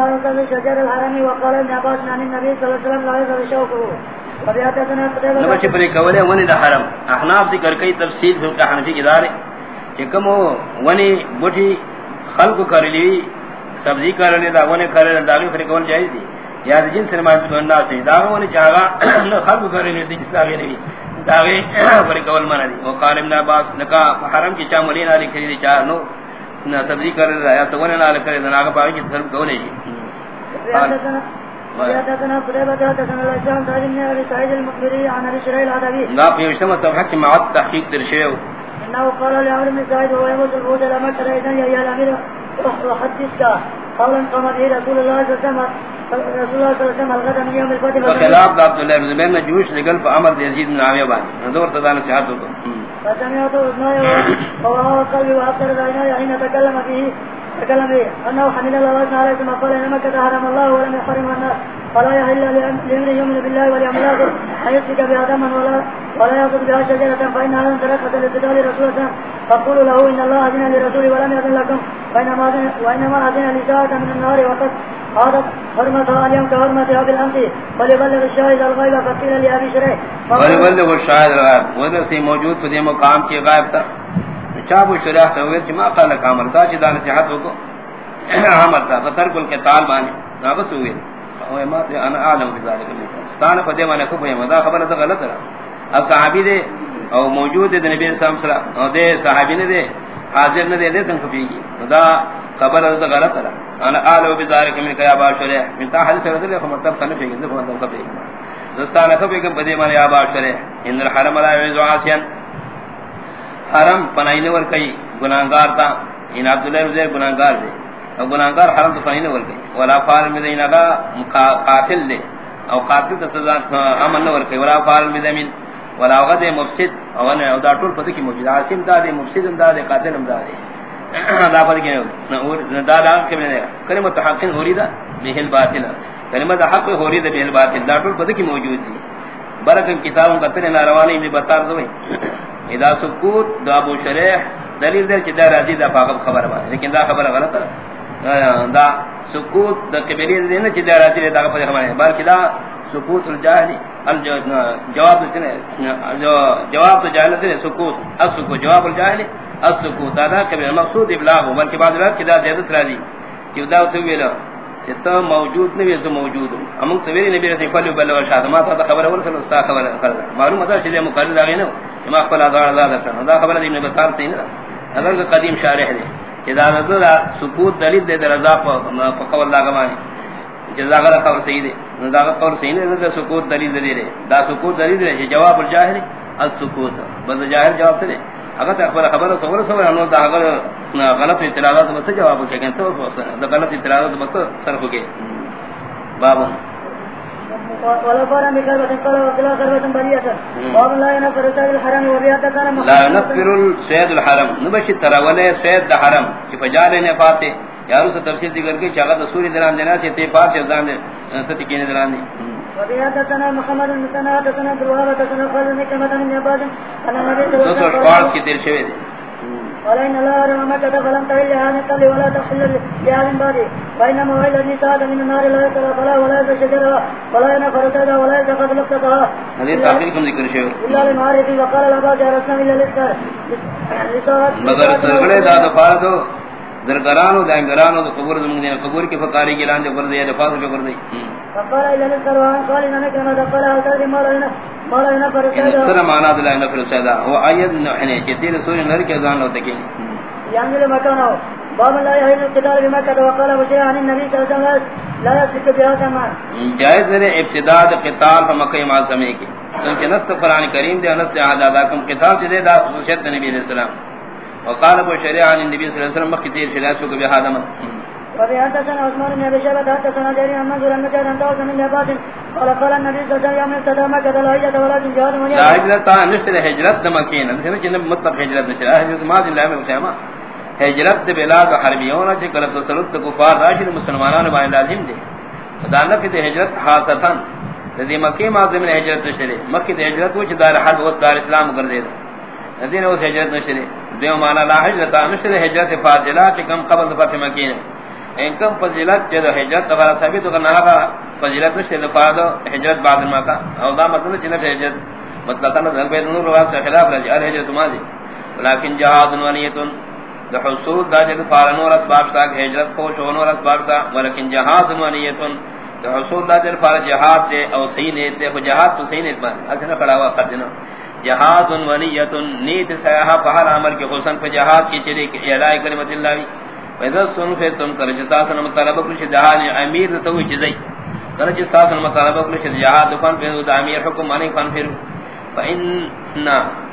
ما ينقذ شجر الحرم وقال ابن عباس عن النبي صلى الله عليه وسلم لا يزال شوكه وبياتنا قتيبة نبچ پر کولے ونی دا حرم۔ احناف ذکر کئی تفصیل فقہ حنفی کی دارے۔ کہ کم ونی بوٹی خلق کر لی سبزی کر لی دا ونی کر لی داغی پر کول جائز دی۔ یا جن سے نمائز تو انداز سے داغی ونی چاہا خلق کر لی دی جس داغی نبی داغی پر کول مانا دی۔ وقال ابن عباس نکا حرم کی چاہ ملین آلی کری دی چاہ نو سبزی کر لی یا تو ونی نال کر لی ناغا پاگی کی تصرف کولے جی؟ نا پیوشتما صفحہ کی معاد تحقیق درشیو انه قال. لعمر بن سعيد وهو يموت الفوت لما كان اذا يا ايها الامير وحدثك قولا قام به رسول الله صلى الله عليه وسلم الله الله وخلاف عبد الله بن زبير میں جوش لگل پر عمر یزید بن معاویہ بان دور تدان نصیحت کو فسمعت اذناي وهو قلبي وابصر عيناي حين تكلم فيه. تكلم به انه حمد الله وثنى ثم قال انما كتحرم الله ولم يحرم الناس. فلا يحل لامر يؤمن بالله واليوم الاخر ان يسلك بها دما ولا ولا ياخذ بها شجره فانها لم ترقه لقتال رسول فقولوا له ان الله اذن لرسوله ولم ياذن لكم. وانما اذن وانما اذن من النار وقد قالت حرمتها اليوم كحرمتها بالامس وليبلغ الشاهد الغيب فقيل لابي شريح. وليبلغ الشاهد الغيب. وذا سي موجود في مقام کے غائب تھا چابو شریعہ تویر چما قال کامل تا چ دان صحت کو احمد تا. فتر کل کے طال بانے نا بس ہوئے او ما تے انا عالم بذالک استان پدے منے کو بھئی مدا خبر تو غلط ہے اب صحابی دے او موجود دے نبی صلی اللہ علیہ وسلم. دے صحابی نے دے حاضر نے دے دے تن کبھی مدا خبر تو غلط ہے انا عالم بذالک من کیا با شریع. من تا حدیث رسول اللہ مطلب کنے پھیک دے مطلب کبھی دستان کبھی کہ پدے منے یا با شریع. ان الحرم لا یذو عاصیان حرم پنائنے ور کئی، گناہگار تا۔ ان عبداللہ رضی گناہگار دے۔ او گناہگار حرم تو پنائنے ور کئی۔ ولا فار میں دینا کا قاتل دے۔ او قاتل تو سزا امن ور کئی۔ ولا فار میں زمین ولا غد مفسد۔ او نے او دا ټول پتہ کی موجود عاصم دا دے، مفسد دا دے، قاتل دا دے۔ دا پتہ کی نہ دا دا کہ نے کلمہ حق ہوری دا، بہل باطل۔ کلمہ حق ہوری دا، بہل باطل۔ دا ټول پتہ کی موجود دی۔ برکم کتابوں کا تنے ناروانی میں بتا دو اذا سکوت دا ابو شریح، دلیل دے کہ دا راضی دا پاک خبر ہے لیکن دا خبر غلط ہے. دا سکوت دا قبلی دے نہ کہ دا راضی دا خبر ہے. بلکہ دا سکوت الجاہلی جواب نے جو، جواب تو جاہل سے سکوت اسکو جواب الجاہلی اسکوت دا کہ مقصود ابلاغ بلکہ بعد میں کہ دا زیادت راضی، کہ دا تو ویلا تو موجود نہیں تو موجود. ہوں ہم تو سویری نبی رسول اللہ بلغ شاہد ما تھا خبر اول سے استاد خبر معلوم تھا کہ مقرر آگے نا ما خپل ازار آزاد کرنا دا خبر ابن بطال سے نا اگر قدیم شارح دے کہ دا دا سکوت دلیل دے در رضا پر قول لا گمانی جزا غلا قول صحیح دے دا قول صحیح دے دا سکوت دلیل دے دے دا سکوت دلیل دے جواب الجاہل السکوت بس جاہل جواب سے دے اگر خبر خبر سوال سوال انو دا اگر غلط اطلاعات بس جواب کے کہ تو دا غلط اطلاعات بس صرف کے باب ولو قال بكلمة قال وكلا كلمة بريئة باب لا ينفر سيد الحرم. وبيات كان لا ينفر سيد الحرم نبشي ترى ولا سيد الحرم کہ فجال نے فاتح یارو سے تفصیل ذکر کی چاغت سوری دلان دینا سے تے پاس زان دے تے کینے دلان دی ولئن رحم مكة فلم تهل لهذا قبل ولا تحل لهذا بعد وإنما وإلى النساء من النار لا يترى فلا ولا يتشجرها ولا ينفر سيدها ولا يتخذ لقطها هذه تاخير كم ذكر شيء إلا لمعارف وقال الأبا جارسنا إلا لسكار مگر سرگڑے دا دفار دو زرگرانو دائمگرانو دو قبور زمان دینا قبور کی فقاری کی لانجا پر دیا دفاظ پہ پر دی فقال لسكار وعن قال إننا كما دقال أوتاد مولا مولا ينفر سيدها سر معنى دلائي نفر سيدا هو آيات نوحنه چتیر سوری نر کے ازان لو تکی يعني لمكانه باب لا يهل القتال بمكة وقال بشير عن النبي صلى الله عليه وسلم لا يسلك بها كمان جائز ہے ابتداء قتال فمکہ معظمہ کی. کیونکہ نص قرآن کریم دے نص عادہ کم قتال سے دا خصوصیت نبی علیہ السلام. وقال ابو شریع عن النبي صلى الله عليه وسلم مكثير شریعت کو بها دم وبحدثنا عثمان بن ابي شيبه حدثنا جرير عن منصور بن جابر عن داود بن عباس قال قال النبي صلى الله عليه وسلم يوم ابتدى مكة لا هجرة ولكن جهاد من لا هجرت نشتر هجرت نشتر نشتر هجرت بلاد تسلط کفار راشد مسلمانان با لازم دے خدانہ کی ہجرت خاصتا. ذی مکہ معظم نے ہجرت نشری مکہ دی ہجرت وچ دار حد و دار اسلام کر دے ذین اس ہجرت نشری دیو مانا لا ہجرت نشری ہجرت فاضلہ کہ کم قبل فتح مکہ انکم فضیلت جد حجرت تغیر ثابت کرنا کا فضیلت نشتے دفاع دو حجرت بعد ما کا. او دا مطلب چنف حجرت مطلقا نظر بید نور رواد سے خلاف رجی، ار حجرت ماضی. لیکن جہاد ونیتن دا حصول دا جد فارنور اسباب تا حجرت کو خوش ونور اسباب تا. ولیکن جہاد ونیتن دا حصول دا جد فار جہاد تے او صحیح نیت تے جہاد تو صحیح نیت مان اسنا کھڑا ہوا قدنا جہاد ونیتن نیت سیاحا پہر عمل کے حسن پہ جہاد کی چلی اعلائی کلمت اللہ ویدہ سن فی تم کرچ ساسن مطالبہ کلش جہاد امیر تو چیزیں۔ کرچ ساسن مطالبہ کلش جہاد دفن فی دا امیر حکم مانی فن فی فإن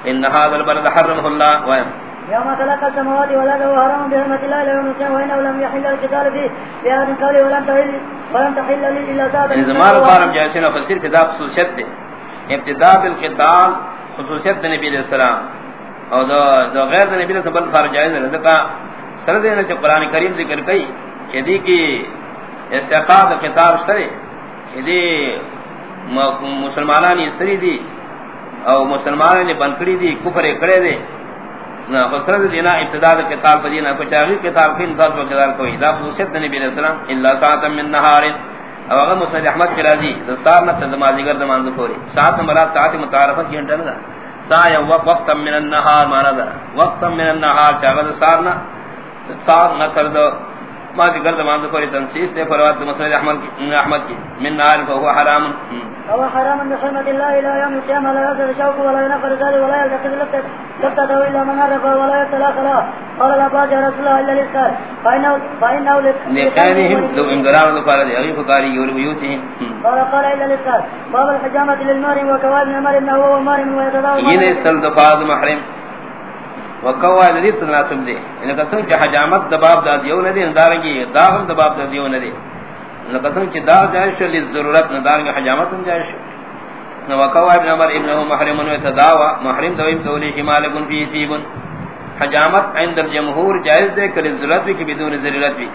إن هذا البلد حرمه الله۔ وين يوم خلق السماوات والأرض وحرم بحرمة الله له نسيان وإنه لم يحل القتال فيه بهذا قوله ولم تحل ولم تحل لي إلا ساعة إذا ما القارب جائسين فسير كتاب خصوصيات دي ابتداء بالقتال خصوصيات نبي علیہ السلام. اور دو, دو غیر نبی علیہ السلام فارج جائز ہے لذکا سرد دینا جو قرآن کریم ذکر کئی کہ دی کی استعقاد قتال سرے کہ دی. مسلمانانی سری دی او مسلمان نے بنکڑی دی. کفر کڑے دے نہ خسرت دینا ابتداء کتاب پر دینا کو چاہی کتاب کی انصاف و جلال کوئی دا خصوصیت نبی علیہ السلام الا ساعت من نهار او اگر مسند احمد کی راضی دستار نہ تنمازی گرد مان پوری سات مراد ساعت متعارفت کی انٹر دا سا یا وقت من النهار مانا دا وقت من النهار چاہا دستار نہ دستار نہ کر دو ما ذکر دمان ذکر تنسیس دے فروات مسند احمد کی احمد کی۔ من نار فهو حرام۔ هو حرام بحرمة الله الى يوم القيامة لا يصل شوق ولا ينقر ذلك ولا يلتقي لبتك لبتته الا من عرف ولا يتلا خلا قال لا باج رسول الله الا الاسكار فانه فانه لقانهم لو انقرار ذكر لأغي فقاري يول بيوتهم قال قال الا الاسكار باب الحجامة للمار وكواب من المار انه هو مار ويتداوى ين استلدفاظ محرم۔ وقوا ندی تناسب دے ان قسم کہ حجامت دباب دا دیو ندی اندارنگی داغم دباب دا دیو ندی ان قسم کہ دا جائش للضرورت ندارنگی حجامت ان جائش نو وقوا ابن عمر ابنه محرم و تداوا محرم دویم تولی شمالک فی سیب. حجامت عند الجمهور جائز دے کہ ضرورت بھی بدون ضرورت بھی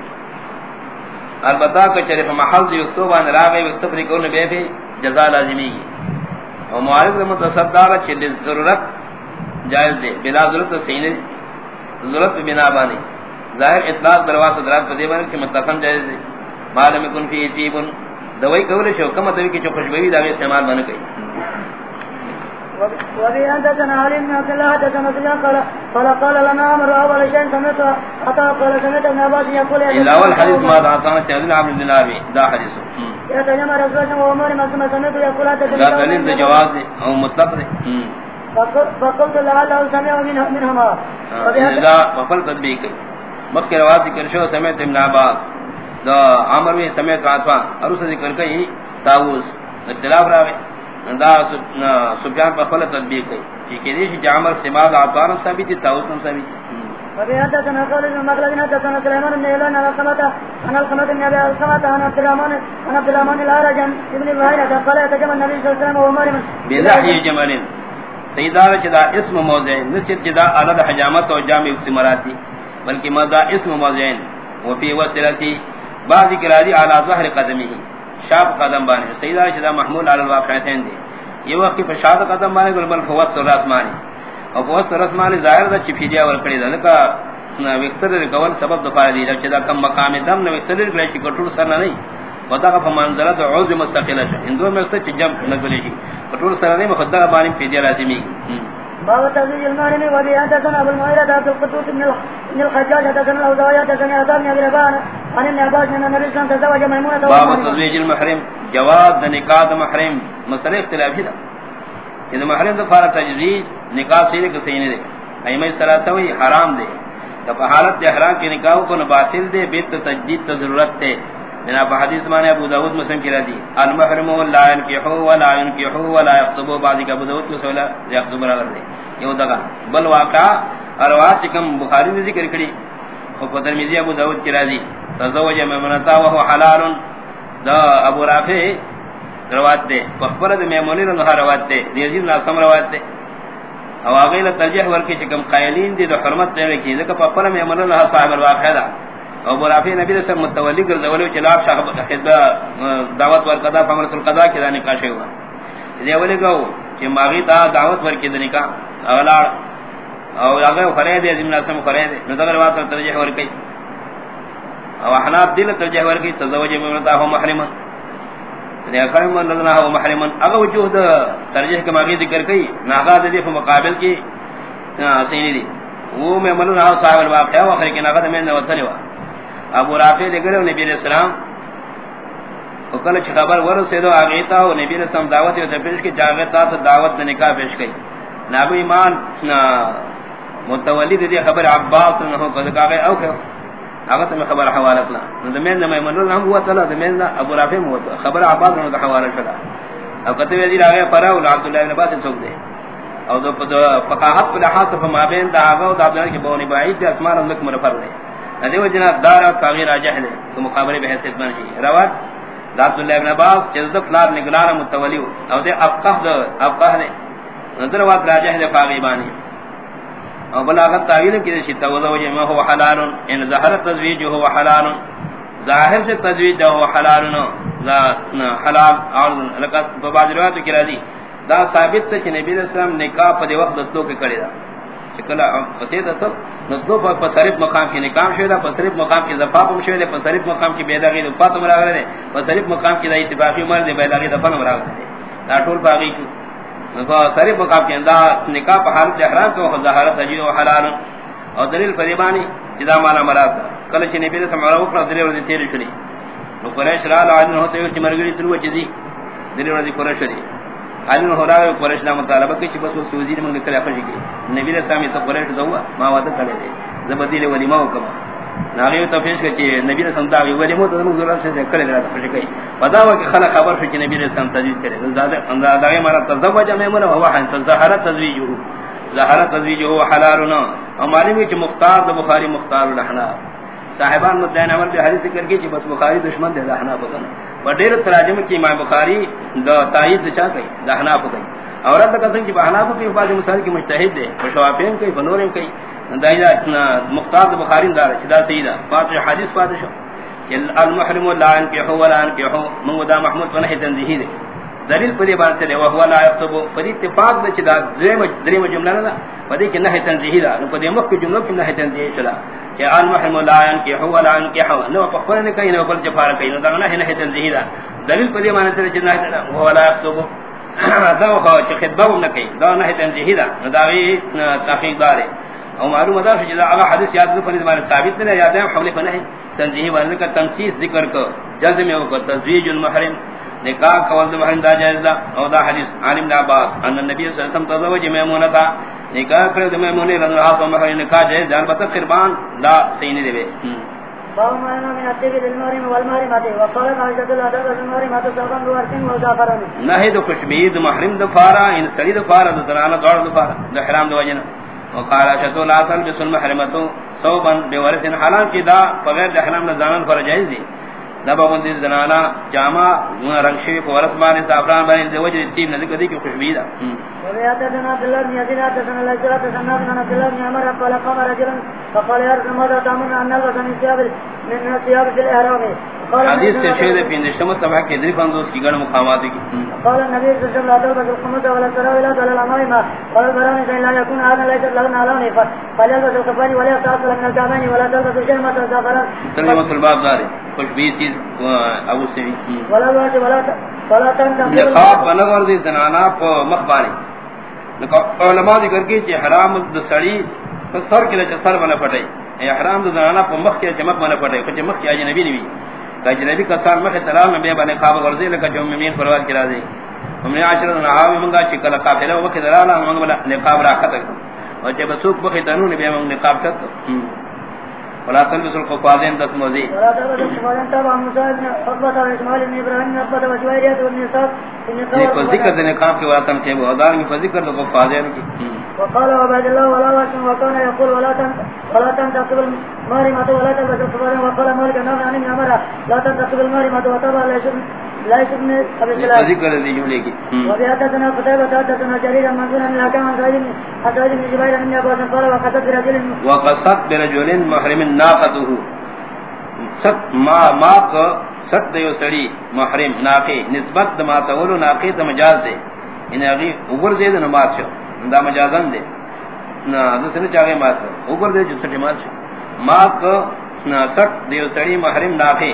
البتہ کہ چرف محل دی یکتوبان راغی وکتفری کون بے بھی جزا لازمی اور معارض متصدار چل ضرورت جائز دے بلا ضرورت سینے ضرورت بنا بانی۔ ظاہر اطلاق دروات درات پدے بانی کہ مطلقاً جائز دے۔ معلوم کن فی اتیبن دوائی قول شو کم اتوی کی چو خوشبوی داوی استعمال بنا کئی وبي أنت علي بن عبد الله حدثنا سفيان قال قال قال لنا عمر أول شيء سمعت حتى قال سمعت ابن عباس يقول إلا أول حديث ما دعطانا سيدنا عبد الله دا حديث۔ يتجمع رسول الله وعمر ما سمعت يقول لا دليل ده جواز دي أو مطلق دي فقلت لعله سمع منهما اذا وفل تطبیق مکہ روایت ذکر شو سمعت ابن عباس. دا عمر میں سمعت عطا اور اس ذکر کئی داوود اختلاف راوی. دا سفیان پر فل تطبیق کئی کہ دیش جامر سماع عطا نم ثابت داوود نم ثابت حدثنا قال ابن مخلد حدثنا سليمان بن اعلان عن القمة عن القمة بن ابي القمة عن عبد الرحمن عن عبد الرحمن الارج ابن بهيرة قال يتجمع النبي صلى الله عليه وسلم وهو مريم بلحي جمل سیدار چدا اسم موضع نسجد جدا عدد حجامت و جامع استمراتی بلکہ مدہ اسم موضعین وفی وصلتی بعضی کرادی علی ظہر قدمی شاب قدم بانے۔ سیدار چدا محمول علی الواقعتین دی یہ وقت کی فشاد قدم بانے گل بل فوست رسمانی اور فوست رسمانی ظاہر دا چی فیدیا ورکڑی دا، لکا وکتر رکول سبب دفار دی جب چدا کم مقام دم نو وکتر رکڑی چی کٹور سر نہیں ودا کا منزلت عوض مستقلہ اندو میں اس سے جم نکلی فطول سرنے میں خدا بانی فدیہ لازمی باب تزویج المحرم و بی حدثنا ابو المغیرہ عبد القدوس بن الحجاج حدثنا الاوزاعي حدثنا عطاء بن ابي ربان عن ابن عباس ان النبي صلى الله عليه وسلم تزوج باب تزویج المحرم جواز نکاح محرم. مسئلہ اختلافی دا کہ محرم دا فارغ تجویز نکاح سینے کے سینے دے ایمہ ثلاثہ وی حرام دے کہ حالت احرام کے نکاح کو باطل دے بیت تجدید ضرورت تے جناب حدیث مانے ابو داود مسلم کی رضی المحرم لا ينكحو ولا ينكحو ولا يخطبو بعضی ابو داود کو سولا يخطب رہا لے یہ دغا بل واقع روایت کم بخاری نے ذکر کری۔ او ترمذی ابو داود کی رضی تزوج میمنتا وهو حلال دا ابو رافع روایت دے۔ بخبر میمونی نے روایت دے۔ یزید ناسم روایت دے۔ او اگے ترجیح ورکی چکم قائلین دی دو حرمت دے کی ذکر بخبر میمونی نے صاحب الواقع دا۔ او برافی نبی رسول متولی کر دولو چلاف شاہ خدمہ دعوت ور قضا فمرت القضا کی دانی کاشے ہوا یہ اولی گو کہ ماغی تا دعوت ور کی دنی کا اغلا او اگر خرے دے زمین اسم خرے دے نظر واسط ترجیح ور کئی او احناف دل ترجیح ورکی تزوج بمتا ہو محرما یعنی اخر من لذنا ہو محرما اگر وجوہ دا ترجیح کے ماغی ذکر کئی ناغا دے فی مقابل کی سینی دی وہ میں من رہا صاحب الواقعہ وخر کی ناغا میں نے وطن ہوا ابو رافع دے گرے نبی علیہ السلام. وکل چھ خبر ور سے دو اگیتا ہو نبی علیہ السلام دعوت تے پیش کی جاگتا تو دعوت نے نکاح پیش کی نبی ایمان متولی دی خبر، عباس نہ ہو کذا کہ او کہ اگر تم خبر حوالہ کنا زمین میں من نہ ہوا تعالی زمین ابو رافع ہوا خبر عباس نے حوالہ شدا اب کتے وی راگے پرا عبد اللہ بن عباس ٹھوک دے او دو فقاہت پر لحاظ فما بین دا آغا و دا عبداللہ کی بونی بعید دے اسمان رمضک مرفر دے ندیو جنہ دارا تاغیر آجہ دے تو مقابلے بحثیت بن جی۔ رواد دا عبداللہ ابن عباس جزد فلار نگلار متولیو او دے افقہ دے افقہ دے ندر وات راجہ دے فاغیبانی او بلاغت تاویل کی دے شتا وضا وجہ میں ہوا حلال، ان ظاہر تزویج ہوا حلال۔ ظاہر سے تزویج ہوا حلال نو۔ حلال اور لکت بعض روایت کی راضی۔ دا ثابت تے نبی علیہ السلام نکاح پدی وقت دتو کے کرے دا۔ چکلا پتے دا تو نو پر صرف مقام کی نکاح شوی پر صرف مقام کی زفاف شوی پر صرف مقام کی بیداغی دو فاطمہ راغ رہے پر صرف مقام کی دا اتفاقی عمر دے بیداغی دفن راغ رہے دا ٹول باغی کو نو صرف مقام کی دا نکاح پر حالت احرام کو ظاہرت اجی و حلال. اور دلیل فریبانی جدا مانا مراد کل چھ نبی علیہ السلام وکړه دلیل ورته تیر شری نو قریش را لاله ہوتے چې مرګری تلو چدی دلیل ورته قریش شری علی نو ہورا قریش دا مطالبہ کی بس سعودی نے منگل اپنے کی نبی علیہ السلام تو قریش دوا ما وعدہ کرے دے زبدی ولی ما حکم ناغی تو پیش کہ نبی علیہ السلام دا ولی مو تو ضرورت سے کرے دے تو کی پتہ ہوا کہ خلق خبر ہے کہ نبی علیہ السلام تجوید کرے زیادہ انداز دا مارا تزوج میمونہ ہوا ہے تزہرت تزویجہ ظاہر تزویج ہو حلالنا. ہماری میں مختار بخاری مختار الحناف صاحبان مدین عمل بھی حدیث ذکر کی بس بخاری دشمن دے دہنا بکن بڑیر تراجم کی امام بخاری دا تائید چا گئی. دہنا بکن اور اب تک کہ بہنا کی بعض مسائل کی مجتہد دے وشوافین کی بنورم کی دایدا مختار بخاری دار چدا سیدا فاطر حدیث فاطر المحرم لا ان کی هو لا ان محمود بن تنزیہ دے. دلیل پدی بات سے وہ ہوا لا یكتب پدی اتفاق دے چدا دریم دریم جملہ نہ پدی کہ نہ تنزیہ دا پدی مکھ جملہ کہ نہ تنزیہ چلا کہ ان محرم لا ان کی هو لا ان کی هو نو پخر نے کہیں نو بل جفار کہیں دا نہ نہ تنزیہ دا دلیل پدی معنی سے چدا وہ لا یكتب دا وہ کہ خطبہ نہ کہیں دا نہ تنزیہ دا دا تحقیق دار او معلوم دا کہ جدا اگر حدیث یاد پر اس ثابت نہیں یاد ہے حول فنہ تنزیہ والے کا تنسیص ذکر کو جلد میں ہو تزویج المحرم. نکاح کول دے محرم دا جائز دا. او دا حدیث عالم بن عباس. ان النبي صلی اللہ علیہ وسلم تزوج میمونہ تا نکاح کرے دے میمونہ رضی اللہ عنہ محرم نکاح جائز جان بتا قربان دا صحیح نہیں دے. باو من محرم فارا ان فارا فارا حرام وقال تلبس صوبا بورسن حالان کی دا بغیر دحرام نزانن پر جائز دی. نبا بندی زنانا جامع رنگ شریف ورس بانے سافران بانے دے وجہ تیم نہ ذکر دی کہ خوشبید ہے وبيات سنة عبد الله بن عمر قال قام رجلا فقال رسول من من حدیث سے پیندشتم صفحہ کے دری فاندوس کی گڑ مقامات کی. قال النبي صلى الله عليه وسلم لا تلبس القمص ولا السراويل ولا الأمائم قال البراني فإن لا يكون هذا ليس لون علوني فليلبس الكفاني ولا يستعصل من الكعبين ولا تلبس الشيمة والزعفران ترجمة الباب داري خوشبی چیز ابو سوی ولا الواجه ولا ولا تنتقل نقاب بنظر دی زنانا پا مخبانی علماء ذکر کی چی حرام دا سڑی سر کے لیے سر بنا پٹائی احرام دا زنانا پا مخ کے چمک بنا پٹائی کچھ مخ کی اجنبی نبی اجنبی کا سال مخ تلال نبی بنا خواب غرزی لکا جو ممین پرواد کی رازی ہم نے عاشر دن آوی منگا چکل قافلہ وقت دلالا منگا نقاب راکھا تک اور جب سوک بخی تنو نبی منگا نقاب ولا تلبس القفازين دس موزي ولا تلبس القفازين تبع موسى بن عقبة وإسماعيل بن إبراهيم بن كان في واتم كيف ودار في ذكر القفازين وقال عبد الله ولا واسم وكان يقول ولا تن ولا تنتقب المارمة ولا تلبس القفازين وقال مالك نافع عن ابن عمر لا تنتقب المارمة وتبع لا ابي سلام ذكر ذي جمله کی وفي حدثنا قتيبة حدثنا جرير عن منصور عن الحكم عن سعيد عن سعيد بن جبير عن ابن عباس قال وقصد برجل وقصد برجل محرم ناقته۔ ست ما ما کو ست دیو سڑی محرم ناقی نسبت ما تولو مجاز دے اگی اوگر دے دا مجازن دے نا دوسرے چاگے مات اوگر دے جو سٹی مات شو. ما کو سٹ دیو سڑی محرم ناخی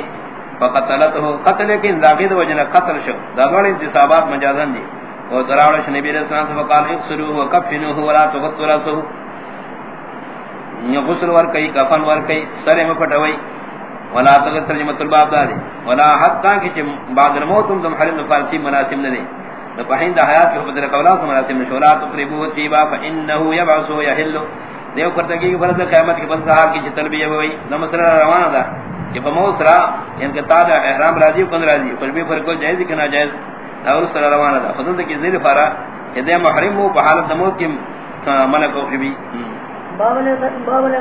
فقتلته قتل لیکن داخی دو وجنہ قتل شو. دادوڑ انتصابات مجازن دی. اور دراوڑش نبی رسول اللہ فقال اقصروه وکفنوه ولا تغط رسوه غسل ور کئی کفن ور کئی سر میں پٹوئی ولا تغط ترجمہ الباب دادی ولا حتی کہ بعد الموت تم حرم فارسی مناسب نہ دے فہند حیات کے بدر قولا مناسب نشورا تقریبو تیبا فانه يبعث يحل دیو کرتگی کی فرض قیامت کے بن صاحب کی تلبیہ ہوئی نمسرا روانہ دا کہ بموسرا ان یعنی کے تابع احرام راضی کن راضی کچھ بھی فرق جائز کہ ناجائز اور صلی اللہ علیہ وسلم فضل کی زیر فرا کہ دے محرم ہو بحالت موت کی منع کو بھی باب نے باب نے